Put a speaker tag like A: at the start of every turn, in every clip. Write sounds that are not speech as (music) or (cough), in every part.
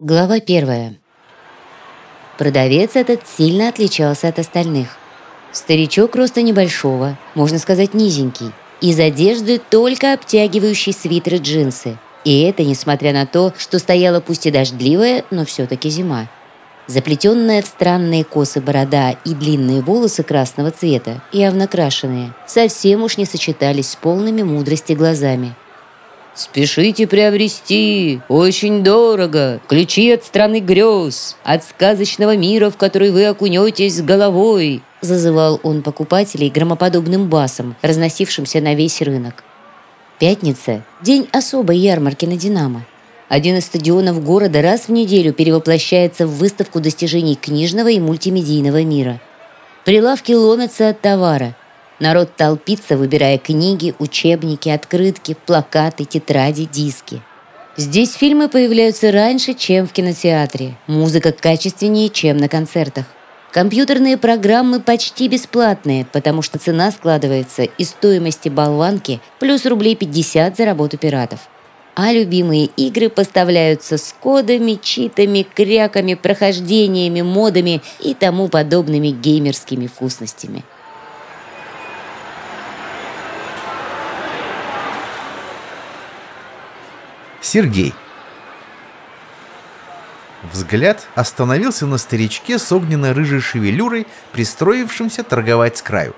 A: Глава первая. Продавец этот сильно отличался от остальных. Старичок роста небольшого, можно сказать низенький, из одежды только обтягивающий свитер и джинсы. И это несмотря на то, что стояла пусть и дождливая, но все-таки зима. Заплетенная в странные косы борода и длинные волосы красного цвета, явно крашеные, совсем уж не сочетались с полными мудрости глазами – Спешите приобрести, очень дорого, ключи от страны грез, от сказочного мира, в который вы окунетесь с головой», зазывал он покупателей громоподобным басом, разносившимся на весь рынок. Пятница – день особой ярмарки на «Динамо». Один из стадионов города раз в неделю перевоплощается в выставку достижений книжного и мультимедийного мира. Прилавки ломятся от товара – Народ толпится, выбирая книги, учебники, открытки, плакаты, тетради, диски. Здесь фильмы появляются раньше, чем в кинотеатре. Музыка качественнее, чем на концертах. Компьютерные программы почти бесплатные, потому что цена складывается из стоимости болванки плюс рублей 50 за работу пиратов. А любимые игры поставляются с кодами, читами, кряками, прохождениями, модами и тому подобными геймерскими вкусностями.
B: Сергей. Взгляд остановился на старичке с огненно-рыжей шевелюрой, пристроившимся торговать с краю.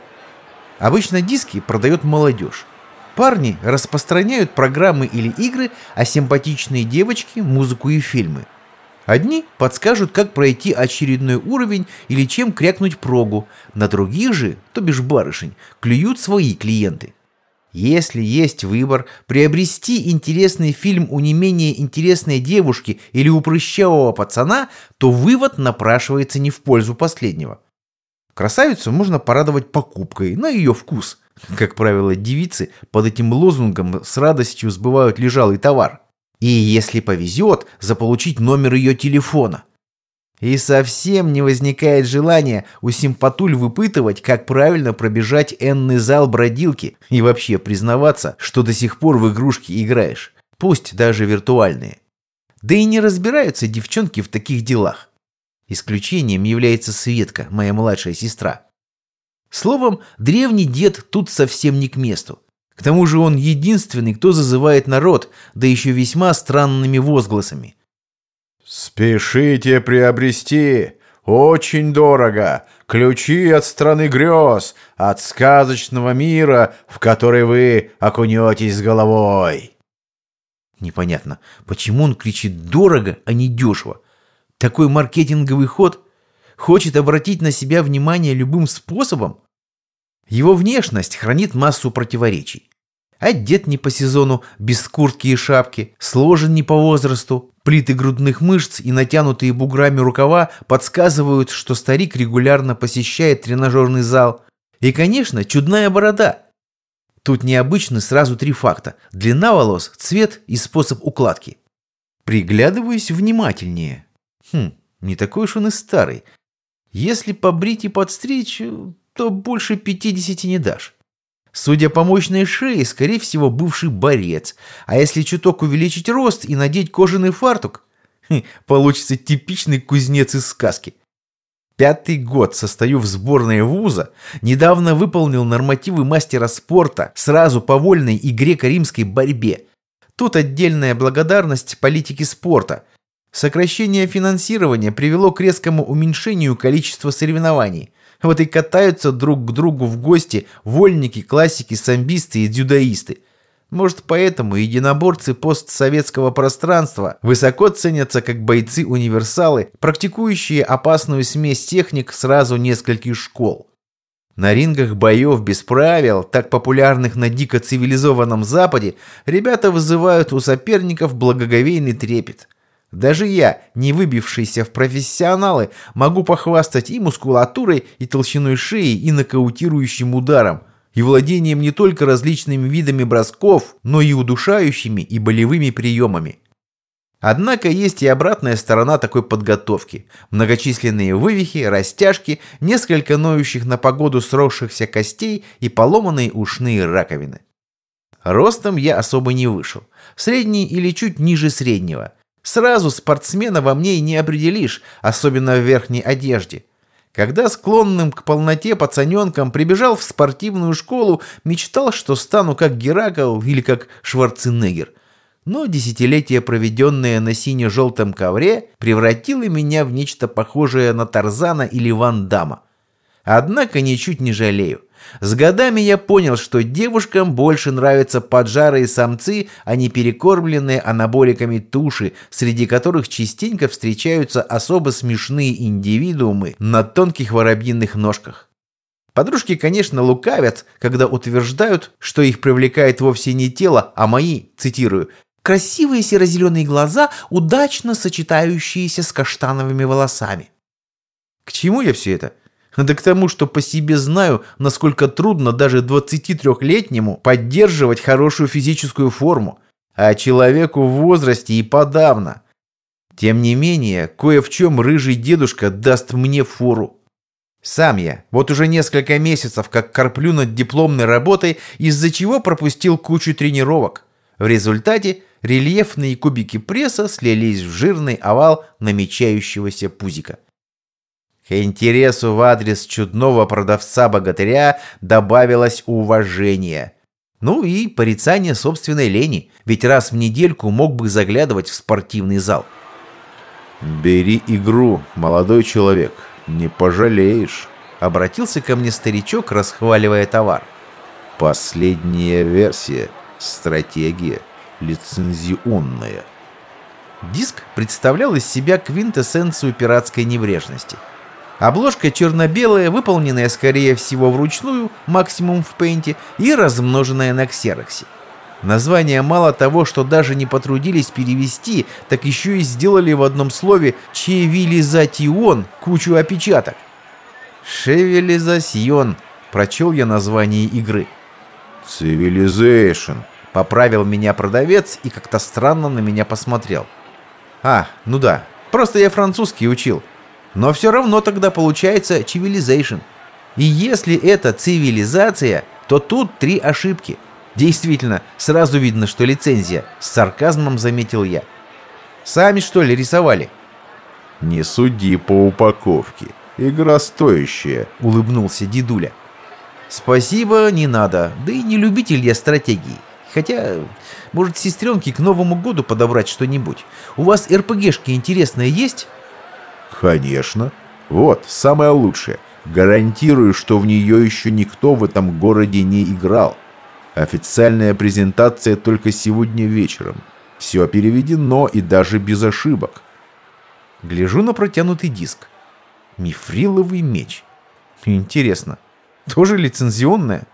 B: Обычно диски продает молодежь. Парни распространяют программы или игры, а симпатичные девочки – музыку и фильмы. Одни подскажут, как пройти очередной уровень или чем крякнуть прогу, на других же, то бишь барышень, клюют свои клиенты. Если есть выбор приобрести интересный фильм у не менее интересной девушки или у прыщавого пацана, то вывод напрашивается не в пользу последнего. Красавицу можно порадовать покупкой на ее вкус. Как правило, девицы под этим лозунгом с радостью сбывают лежалый товар. И если повезет, заполучить номер ее телефона – и совсем не возникает желания у симпатуль выпытывать, как правильно пробежать энный зал бродилки и вообще признаваться, что до сих пор в игрушки играешь, пусть даже виртуальные. Да и не разбираются девчонки в таких делах. Исключением является Светка, моя младшая сестра. Словом, древний дед тут совсем не к месту. К тому же он единственный, кто зазывает народ, да еще весьма странными возгласами.
C: «Спешите приобрести! Очень дорого! Ключи от страны грез, от сказочного мира, в который вы окунетесь с головой!»
B: Непонятно, почему он кричит «дорого», а не «дешево». Такой маркетинговый ход хочет обратить на себя внимание любым способом? Его внешность хранит массу противоречий. Одет не по сезону, без куртки и шапки, сложен не по возрасту, плиты грудных мышц и натянутые буграми рукава подсказывают, что старик регулярно посещает тренажерный зал. И, конечно, чудная борода. Тут необычны сразу три факта – длина волос, цвет и способ укладки. Приглядываюсь внимательнее. Хм, не такой уж он и старый. Если побрить и подстричь, то больше 50 не дашь. Судя по мощной шее, скорее всего, бывший борец. А если чуток увеличить рост и надеть кожаный фартук, (laughs) получится типичный кузнец из сказки. Пятый год состою в сборной вуза, недавно выполнил нормативы мастера спорта сразу по вольной и греко-римской борьбе. Тут отдельная благодарность политике спорта. Сокращение финансирования привело к резкому уменьшению количества соревнований. Вот и катаются друг к другу в гости вольники, классики, самбисты и дзюдоисты. Может, поэтому единоборцы постсоветского пространства высоко ценятся как бойцы-универсалы, практикующие опасную смесь техник сразу нескольких школ. На рингах боев без правил, так популярных на дико цивилизованном Западе, ребята вызывают у соперников благоговейный трепет – даже я, не выбившийся в профессионалы, могу похвастать и мускулатурой, и толщиной шеи, и нокаутирующим ударом, и владением не только различными видами бросков, но и удушающими и болевыми приемами. Однако есть и обратная сторона такой подготовки. Многочисленные вывихи, растяжки, несколько ноющих на погоду сросшихся костей и поломанные ушные раковины. Ростом я особо не вышел. Средний или чуть ниже среднего – Сразу спортсмена во мне и не определишь, особенно в верхней одежде. Когда склонным к полноте пацаненком прибежал в спортивную школу, мечтал, что стану как Геракл или как Шварценеггер. Но десятилетие, проведенное на сине-желтом ковре, превратило меня в нечто похожее на Тарзана или Ван Дамма. Однако ничуть не жалею. С годами я понял, что девушкам больше нравятся поджарые самцы, а не перекормленные анаболиками туши, среди которых частенько встречаются особо смешные индивидуумы на тонких воробьиных ножках. Подружки, конечно, лукавят, когда утверждают, что их привлекает вовсе не тело, а мои, цитирую, «красивые серо-зеленые глаза, удачно сочетающиеся с каштановыми волосами». К чему я все это? Да к тому, что по себе знаю, насколько трудно даже 23-летнему поддерживать хорошую физическую форму, а человеку в возрасте и подавно. Тем не менее, кое в чем рыжий дедушка даст мне фору. Сам я вот уже несколько месяцев как корплю над дипломной работой, из-за чего пропустил кучу тренировок. В результате рельефные кубики пресса слились в жирный овал намечающегося пузика. К интересу в адрес чудного продавца-богатыря добавилось уважение. Ну и порицание собственной лени, ведь раз в недельку мог бы заглядывать в спортивный зал.
C: «Бери игру, молодой человек, не пожалеешь», —
B: обратился ко мне старичок, расхваливая товар.
C: «Последняя версия, стратегия, лицензионная».
B: Диск представлял из себя квинтэссенцию пиратской небрежности — Обложка черно-белая, выполненная, скорее всего, вручную, максимум в пейнте, и размноженная на ксероксе. Название мало того, что даже не потрудились перевести, так еще и сделали в одном слове «чевилизатион» кучу опечаток. «Шевелизасьон», — прочел я название игры.
C: «Цивилизейшн», —
B: поправил меня продавец и как-то странно на меня посмотрел. «А, ну да, просто я французский учил». Но все равно тогда получается civilization. И если это цивилизация, то тут три ошибки. Действительно, сразу видно, что лицензия. С сарказмом заметил я. Сами что ли рисовали?
C: Не суди по упаковке. Игра стоящая, улыбнулся дедуля.
B: Спасибо, не надо. Да и не любитель я стратегии. Хотя, может, сестренке к Новому году подобрать что-нибудь. У вас РПГшки интересные есть?
C: Конечно. Вот, самое лучшее. Гарантирую, что в нее еще никто в этом городе не играл. Официальная презентация только сегодня вечером. Все переведено и даже без ошибок.
B: Гляжу на протянутый диск. Мифриловый меч. Интересно, тоже лицензионная?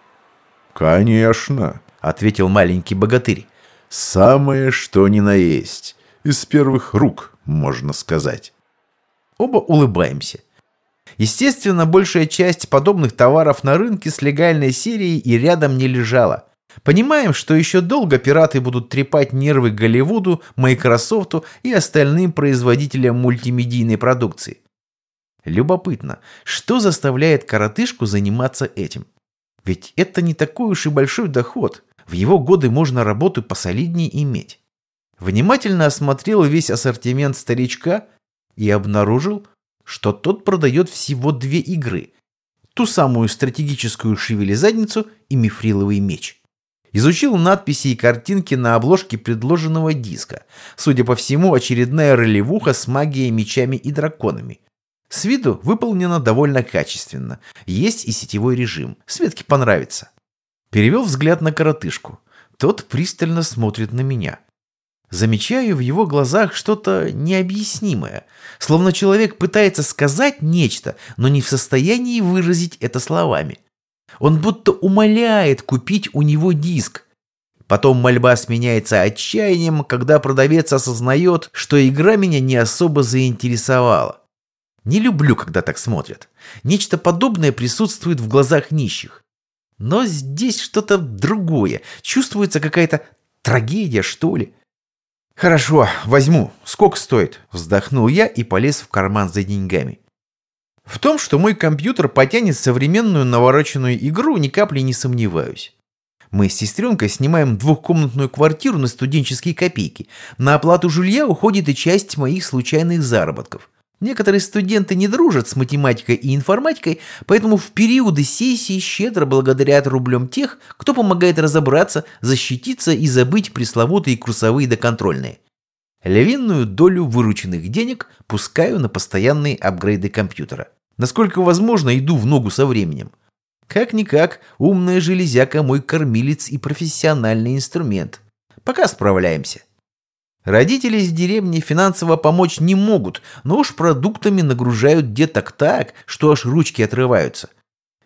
C: Конечно, ответил маленький богатырь. Самое что ни на есть. Из первых рук, можно сказать.
B: Оба улыбаемся. Естественно, большая часть подобных товаров на рынке с легальной серией и рядом не лежала. Понимаем, что еще долго пираты будут трепать нервы Голливуду, Майкрософту и остальным производителям мультимедийной продукции. Любопытно, что заставляет коротышку заниматься этим? Ведь это не такой уж и большой доход. В его годы можно работу посолиднее иметь. Внимательно осмотрел весь ассортимент старичка и обнаружил, что тот продает всего две игры. Ту самую стратегическую шевели-задницу и мифриловый меч. Изучил надписи и картинки на обложке предложенного диска. Судя по всему, очередная ролевуха с магией, мечами и драконами. С виду выполнено довольно качественно. Есть и сетевой режим. Светке понравится. Перевел взгляд на коротышку. Тот пристально смотрит на меня. Замечаю в его глазах что-то необъяснимое, словно человек пытается сказать нечто, но не в состоянии выразить это словами. Он будто умоляет купить у него диск. Потом мольба сменяется отчаянием, когда продавец осознает, что игра меня не особо заинтересовала. Не люблю, когда так смотрят. Нечто подобное присутствует в глазах нищих. Но здесь что-то другое. Чувствуется какая-то трагедия, что ли. «Хорошо, возьму. Сколько стоит?» Вздохнул я и полез в карман за деньгами. В том, что мой компьютер потянет современную навороченную игру, ни капли не сомневаюсь. Мы с сестренкой снимаем двухкомнатную квартиру на студенческие копейки. На оплату жилья уходит и часть моих случайных заработков. Некоторые студенты не дружат с математикой и информатикой, поэтому в периоды сессии щедро благодарят рублем тех, кто помогает разобраться, защититься и забыть пресловутые курсовые доконтрольные. Львиную долю вырученных денег пускаю на постоянные апгрейды компьютера. Насколько возможно, иду в ногу со временем. Как-никак, умная железяка мой кормилец и профессиональный инструмент. Пока справляемся. Родители из деревни финансово помочь не могут, но уж продуктами нагружают деток так, что аж ручки отрываются.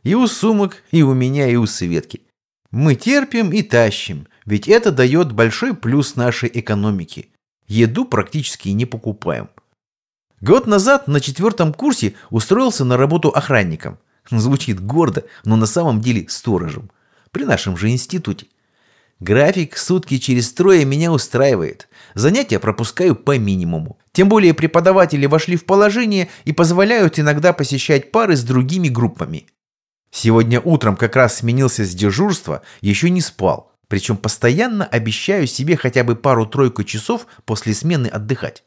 B: И у сумок, и у меня, и у Светки. Мы терпим и тащим, ведь это дает большой плюс нашей экономике. Еду практически не покупаем. Год назад на четвертом курсе устроился на работу охранником. Звучит гордо, но на самом деле сторожем. При нашем же институте. График сутки через трое меня устраивает. Занятия пропускаю по минимуму. Тем более преподаватели вошли в положение и позволяют иногда посещать пары с другими группами. Сегодня утром как раз сменился с дежурства, еще не спал. Причем постоянно обещаю себе хотя бы пару-тройку часов после смены отдыхать.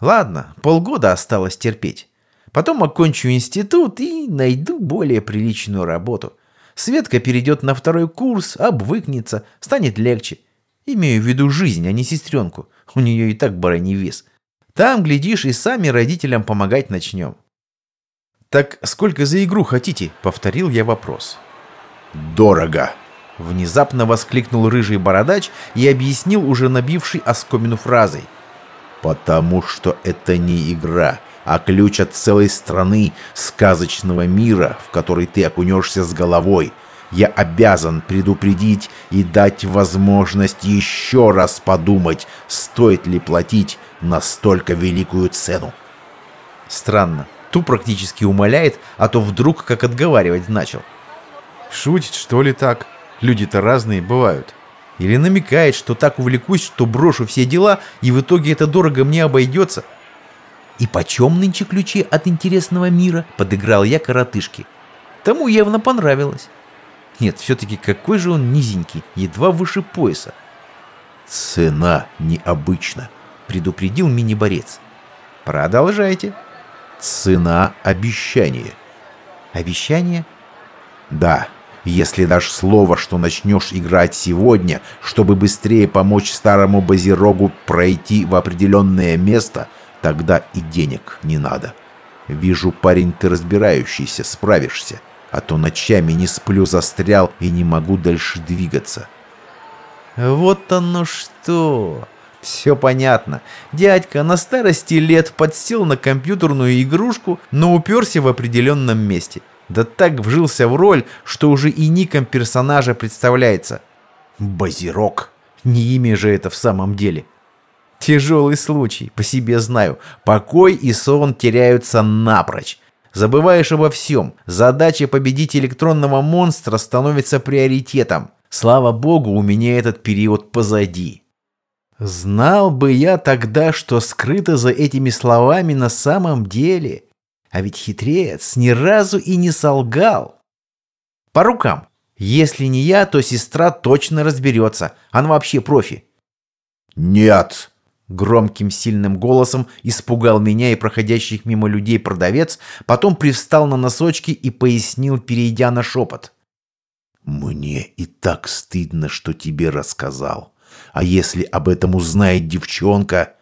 B: Ладно, полгода осталось терпеть. Потом окончу институт и найду более приличную работу. Светка перейдет на второй курс, обвыкнется, станет легче. Имею в виду жизнь, а не сестренку. У нее и так бараний вес. Там, глядишь, и сами родителям помогать начнем. «Так сколько за игру хотите?» — повторил я вопрос.
C: Дорого.
B: Внезапно воскликнул рыжий бородач и объяснил уже набивший оскомину фразой.
C: Потому что это не игра, а ключ от целой страны, сказочного мира, в который ты окунешься с головой. Я обязан предупредить и дать возможность еще раз подумать, стоит ли платить настолько великую цену.
B: Странно. Ту практически умоляет, а то вдруг как отговаривать начал. Шутит, что ли, так? Люди-то разные бывают. Или намекает, что так увлекусь, что брошу все дела, и в итоге это дорого мне обойдется. «И почем нынче ключи от интересного мира?» — подыграл я коротышке. Тому явно понравилось. Нет, все-таки какой же он низенький, едва выше пояса.
C: «Цена необычна», —
B: предупредил мини-борец. «Продолжайте».
C: «Цена обещания».
B: «Обещание?»
C: «Да, если дашь слово, что начнешь играть сегодня, чтобы быстрее помочь старому Базирогу пройти в определенное место, тогда и денег не надо. Вижу, парень, ты разбирающийся, справишься, а то ночами не сплю, застрял и не могу дальше двигаться».
B: «Вот оно что!» Все понятно. Дядька на старости лет подсел на компьютерную игрушку, но уперся в определенном месте. Да так вжился в роль, что уже и ником персонажа представляется. Базирок. Не имя же это в самом деле. Тяжелый случай, по себе знаю. Покой и сон теряются напрочь. Забываешь обо всем. Задача победить электронного монстра становится приоритетом. Слава богу, у меня этот период позади. Знал бы я тогда, что скрыто за этими словами на самом деле. А ведь хитрец ни разу и не солгал. По рукам. Если не я, то сестра точно разберется. Она вообще профи.
C: «Нет!»
B: Громким сильным голосом испугал меня и проходящих мимо людей продавец, потом привстал на носочки и пояснил, перейдя на шепот.
C: «Мне и так стыдно, что тебе рассказал. А если об этом узнает девчонка...»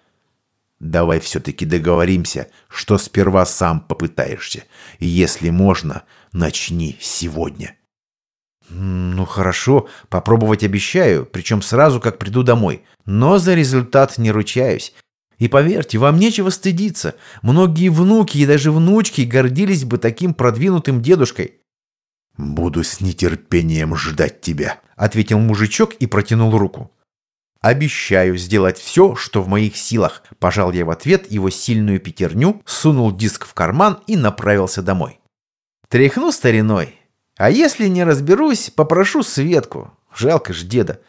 C: Давай все-таки договоримся, что сперва сам попытаешься. И если можно, начни сегодня.
B: Ну хорошо, попробовать обещаю, причем сразу, как приду домой. Но за результат не ручаюсь. И поверьте, вам нечего стыдиться. Многие внуки и даже внучки гордились бы таким продвинутым дедушкой.
C: «Буду с нетерпением ждать тебя», —
B: ответил мужичок и протянул руку. «Обещаю сделать все, что в моих силах», – пожал я в ответ его сильную пятерню, сунул диск в карман и направился домой. Тряхну стариной. А если не разберусь, попрошу Светку. Жалко ж деда.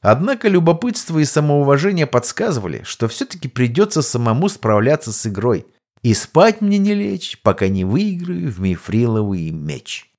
B: Однако любопытство и самоуважение подсказывали, что все-таки придется самому справляться с игрой. И спать мне не лечь, пока не выиграю в мифриловый меч.